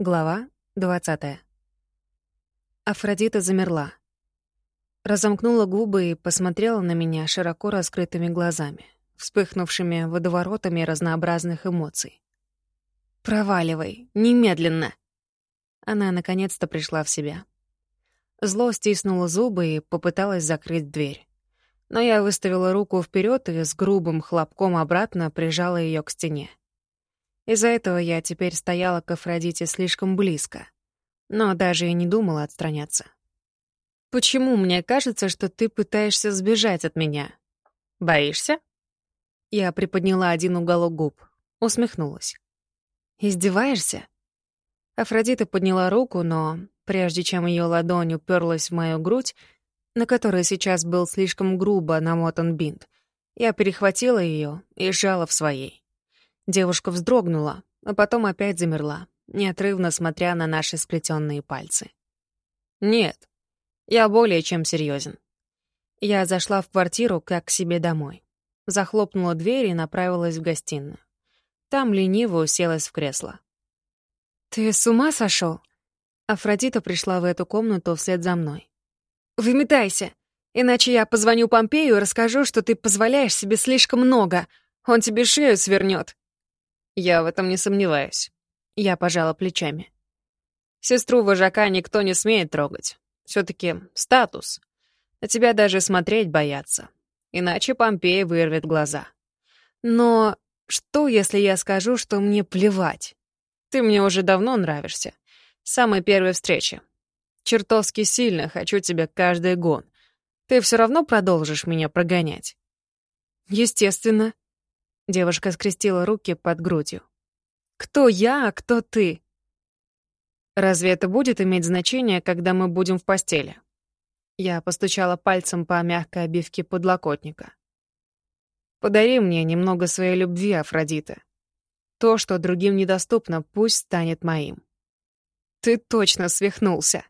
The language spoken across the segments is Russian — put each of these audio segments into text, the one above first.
Глава 20. Афродита замерла. Разомкнула губы и посмотрела на меня широко раскрытыми глазами, вспыхнувшими водоворотами разнообразных эмоций. «Проваливай, немедленно!» Она наконец-то пришла в себя. Зло стиснула зубы и попыталась закрыть дверь. Но я выставила руку вперед и с грубым хлопком обратно прижала ее к стене. Из-за этого я теперь стояла к Афродите слишком близко, но даже и не думала отстраняться. «Почему мне кажется, что ты пытаешься сбежать от меня? Боишься?» Я приподняла один уголок губ, усмехнулась. «Издеваешься?» Афродита подняла руку, но прежде чем ее ладонь уперлась в мою грудь, на которой сейчас был слишком грубо намотан бинт, я перехватила ее и сжала в своей. Девушка вздрогнула, а потом опять замерла, неотрывно смотря на наши сплетенные пальцы. «Нет, я более чем серьезен. Я зашла в квартиру, как к себе домой. Захлопнула дверь и направилась в гостиную. Там лениво уселась в кресло. «Ты с ума сошел? Афродита пришла в эту комнату вслед за мной. «Выметайся, иначе я позвоню Помпею и расскажу, что ты позволяешь себе слишком много. Он тебе шею свернет. Я в этом не сомневаюсь. Я пожала плечами. Сестру вожака никто не смеет трогать. Все-таки статус. На тебя даже смотреть боятся. Иначе Помпей вырвет глаза. Но что, если я скажу, что мне плевать? Ты мне уже давно нравишься. С самой первой встречи. Чертовски сильно хочу тебя каждый гон. Ты все равно продолжишь меня прогонять? Естественно. Девушка скрестила руки под грудью. «Кто я, а кто ты?» «Разве это будет иметь значение, когда мы будем в постели?» Я постучала пальцем по мягкой обивке подлокотника. «Подари мне немного своей любви, Афродита. То, что другим недоступно, пусть станет моим». «Ты точно свихнулся!»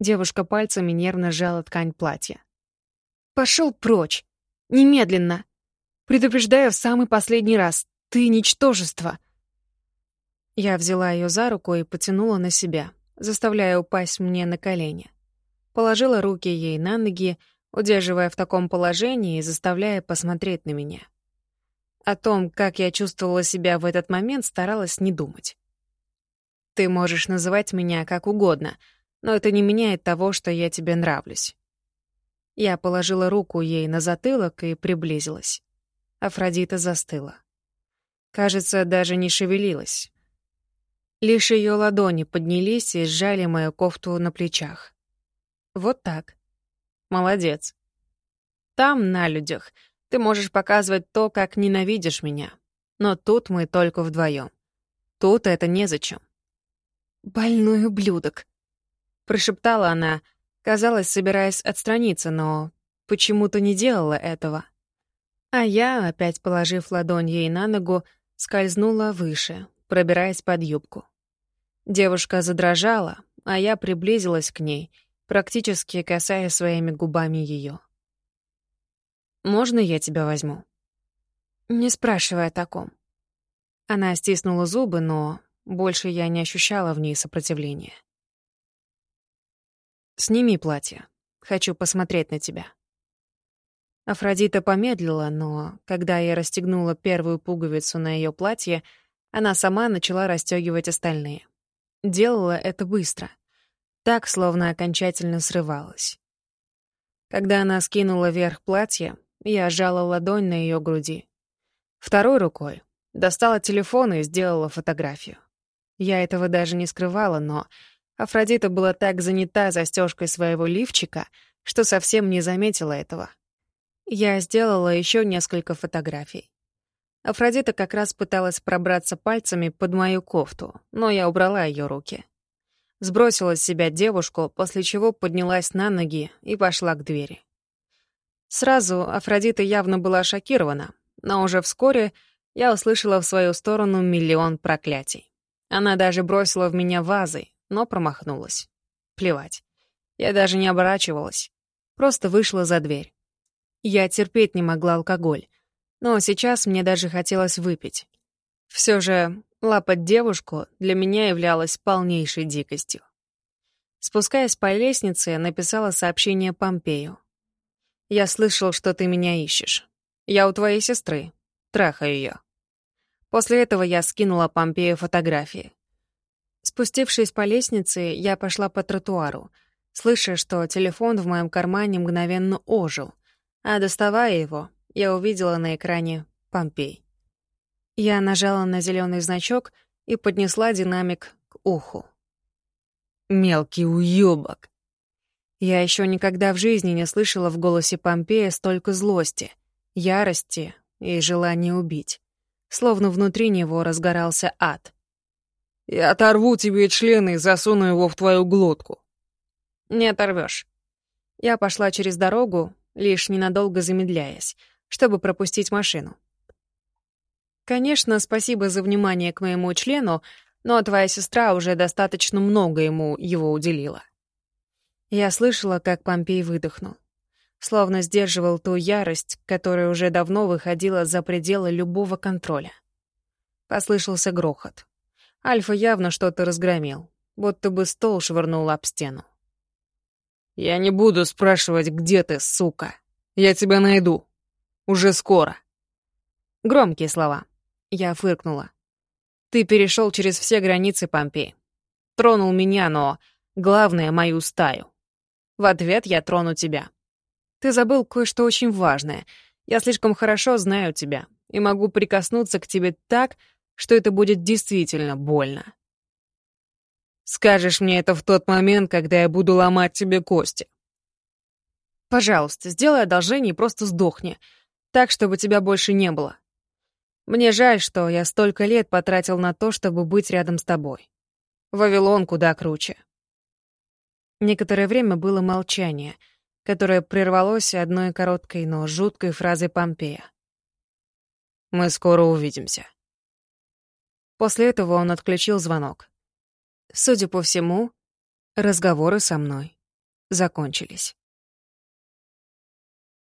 Девушка пальцами нервно сжала ткань платья. «Пошел прочь! Немедленно!» Предупреждаю в самый последний раз. Ты ничтожество. Я взяла ее за руку и потянула на себя, заставляя упасть мне на колени. Положила руки ей на ноги, удерживая в таком положении и заставляя посмотреть на меня. О том, как я чувствовала себя в этот момент, старалась не думать. Ты можешь называть меня как угодно, но это не меняет того, что я тебе нравлюсь. Я положила руку ей на затылок и приблизилась. Афродита застыла. Кажется, даже не шевелилась. Лишь ее ладони поднялись и сжали мою кофту на плечах. Вот так. Молодец. Там, на людях, ты можешь показывать то, как ненавидишь меня. Но тут мы только вдвоем. Тут это незачем. «Больной ублюдок», — прошептала она, казалось, собираясь отстраниться, но почему-то не делала этого. А я, опять положив ладонь ей на ногу, скользнула выше, пробираясь под юбку. Девушка задрожала, а я приблизилась к ней, практически касаясь своими губами ее. «Можно я тебя возьму?» «Не спрашивай о таком». Она стиснула зубы, но больше я не ощущала в ней сопротивления. «Сними платье. Хочу посмотреть на тебя». Афродита помедлила, но когда я расстегнула первую пуговицу на ее платье, она сама начала расстегивать остальные. Делала это быстро, так, словно окончательно срывалась. Когда она скинула вверх платье, я сжала ладонь на ее груди. Второй рукой достала телефон и сделала фотографию. Я этого даже не скрывала, но Афродита была так занята застежкой своего лифчика, что совсем не заметила этого. Я сделала еще несколько фотографий. Афродита как раз пыталась пробраться пальцами под мою кофту, но я убрала ее руки. Сбросила с себя девушку, после чего поднялась на ноги и пошла к двери. Сразу Афродита явно была шокирована, но уже вскоре я услышала в свою сторону миллион проклятий. Она даже бросила в меня вазы, но промахнулась. Плевать. Я даже не оборачивалась. Просто вышла за дверь. Я терпеть не могла алкоголь, но сейчас мне даже хотелось выпить. Все же Лапать девушку для меня являлось полнейшей дикостью. Спускаясь по лестнице, написала сообщение Помпею. «Я слышал, что ты меня ищешь. Я у твоей сестры. Трахаю ее». После этого я скинула Помпею фотографии. Спустившись по лестнице, я пошла по тротуару, слыша, что телефон в моем кармане мгновенно ожил, а доставая его, я увидела на экране Помпей. Я нажала на зеленый значок и поднесла динамик к уху. Мелкий уёбок. Я еще никогда в жизни не слышала в голосе Помпея столько злости, ярости и желания убить. Словно внутри него разгорался ад. «Я оторву тебе члены и засуну его в твою глотку». «Не оторвешь. Я пошла через дорогу, лишь ненадолго замедляясь, чтобы пропустить машину. Конечно, спасибо за внимание к моему члену, но твоя сестра уже достаточно много ему его уделила. Я слышала, как Помпей выдохнул. Словно сдерживал ту ярость, которая уже давно выходила за пределы любого контроля. Послышался грохот. Альфа явно что-то разгромил, будто бы стол швырнул об стену. «Я не буду спрашивать, где ты, сука. Я тебя найду. Уже скоро». Громкие слова. Я фыркнула. Ты перешел через все границы Помпеи. Тронул меня, но главное — мою стаю. В ответ я трону тебя. Ты забыл кое-что очень важное. Я слишком хорошо знаю тебя и могу прикоснуться к тебе так, что это будет действительно больно. Скажешь мне это в тот момент, когда я буду ломать тебе кости. Пожалуйста, сделай одолжение и просто сдохни, так, чтобы тебя больше не было. Мне жаль, что я столько лет потратил на то, чтобы быть рядом с тобой. Вавилон куда круче. Некоторое время было молчание, которое прервалось одной короткой, но жуткой фразой Помпея. «Мы скоро увидимся». После этого он отключил звонок. Судя по всему, разговоры со мной закончились.